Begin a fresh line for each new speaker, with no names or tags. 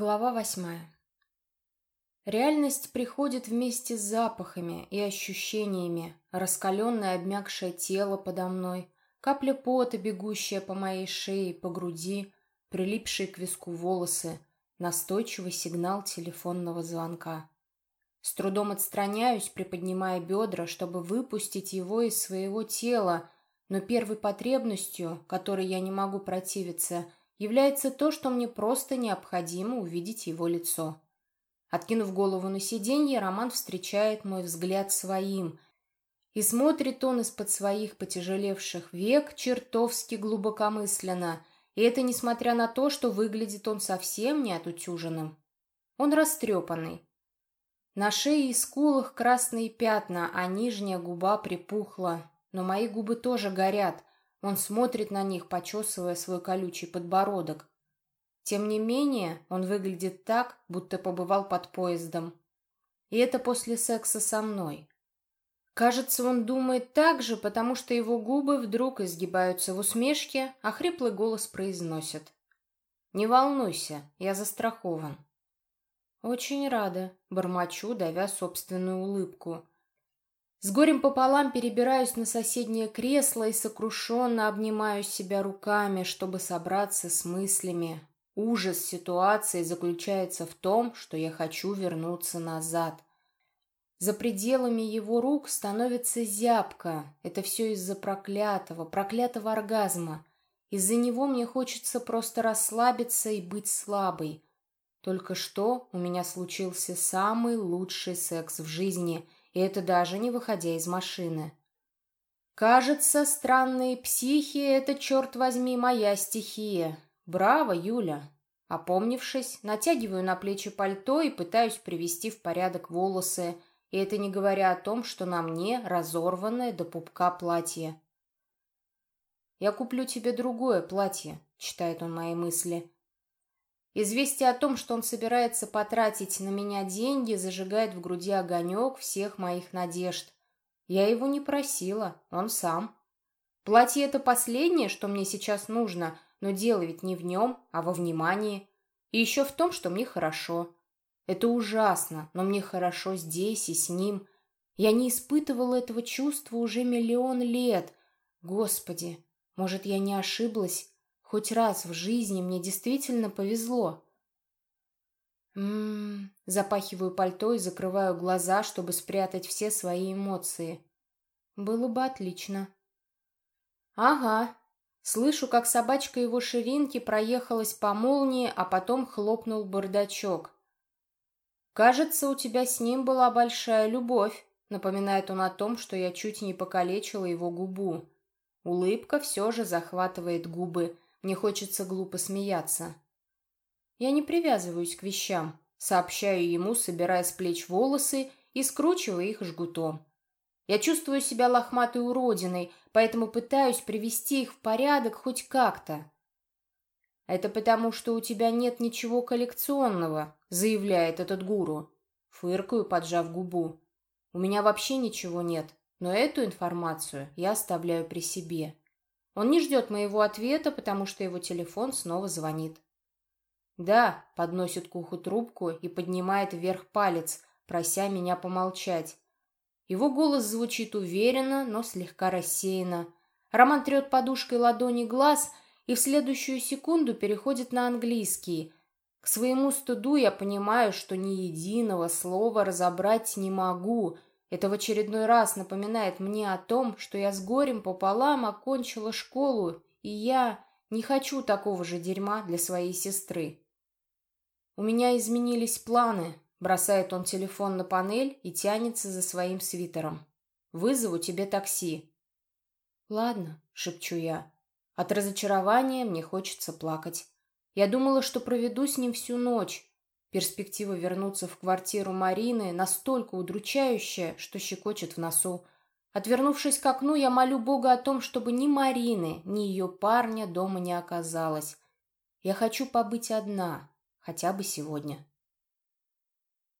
Глава восьмая. Реальность приходит вместе с запахами и ощущениями, раскаленное обмякшее тело подо мной, капля пота, бегущая по моей шее, по груди, прилипшие к виску волосы, настойчивый сигнал телефонного звонка. С трудом отстраняюсь, приподнимая бедра, чтобы выпустить его из своего тела, но первой потребностью, которой я не могу противиться – является то, что мне просто необходимо увидеть его лицо. Откинув голову на сиденье, Роман встречает мой взгляд своим. И смотрит он из-под своих потяжелевших век чертовски глубокомысленно, и это несмотря на то, что выглядит он совсем не отутюженным. Он растрепанный. На шее и скулах красные пятна, а нижняя губа припухла. Но мои губы тоже горят, он смотрит на них, почесывая свой колючий подбородок. Тем не менее, он выглядит так, будто побывал под поездом. И это после секса со мной. Кажется, он думает так же, потому что его губы вдруг изгибаются в усмешке, а хриплый голос произносит. «Не волнуйся, я застрахован». «Очень рада», — бормочу, давя собственную улыбку. С горем пополам перебираюсь на соседнее кресло и сокрушенно обнимаю себя руками, чтобы собраться с мыслями. Ужас ситуации заключается в том, что я хочу вернуться назад. За пределами его рук становится зябко. Это все из-за проклятого, проклятого оргазма. Из-за него мне хочется просто расслабиться и быть слабой. Только что у меня случился самый лучший секс в жизни — и это даже не выходя из машины. Кажется, странные психи — это, черт возьми, моя стихия. Браво, Юля! Опомнившись, натягиваю на плечи пальто и пытаюсь привести в порядок волосы, и это не говоря о том, что на мне разорванное до пупка платье. «Я куплю тебе другое платье», — читает он мои мысли. Известие о том, что он собирается потратить на меня деньги, зажигает в груди огонек всех моих надежд. Я его не просила, он сам. Платье — это последнее, что мне сейчас нужно, но дело ведь не в нем, а во внимании. И еще в том, что мне хорошо. Это ужасно, но мне хорошо здесь и с ним. Я не испытывала этого чувства уже миллион лет. Господи, может, я не ошиблась? Хоть раз в жизни мне действительно повезло. Ммм, запахиваю пальто и закрываю глаза, чтобы спрятать все свои эмоции. Было бы отлично. Ага. Слышу, как собачка его ширинки проехалась по молнии, а потом хлопнул бардачок. «Кажется, у тебя с ним была большая любовь», — напоминает он о том, что я чуть не покалечила его губу. Улыбка все же захватывает губы, мне хочется глупо смеяться. Я не привязываюсь к вещам, сообщаю ему, собирая с плеч волосы и скручивая их жгутом. Я чувствую себя лохматой уродиной, поэтому пытаюсь привести их в порядок хоть как-то. «Это потому, что у тебя нет ничего коллекционного», — заявляет этот гуру. Фыркаю, поджав губу. «У меня вообще ничего нет, но эту информацию я оставляю при себе». Он не ждет моего ответа, потому что его телефон снова звонит. «Да», — подносит к уху трубку и поднимает вверх палец, прося меня помолчать. Его голос звучит уверенно, но слегка рассеянно. Роман трет подушкой ладони глаз и в следующую секунду переходит на английский. К своему стыду я понимаю, что ни единого слова разобрать не могу — это в очередной раз напоминает мне о том, что я с горем пополам окончила школу, и я не хочу такого же дерьма для своей сестры. У меня изменились планы, бросает он телефон на панель и тянется за своим свитером. Вызову тебе такси. Ладно, шепчу я. От разочарования мне хочется плакать. Я думала, что проведу с ним всю ночь, Перспектива вернуться в квартиру Марины настолько удручающая, что щекочет в носу. Отвернувшись к окну, я молю Бога о том, чтобы ни Марины, ни ее парня дома не оказалось. Я хочу побыть одна, хотя бы сегодня.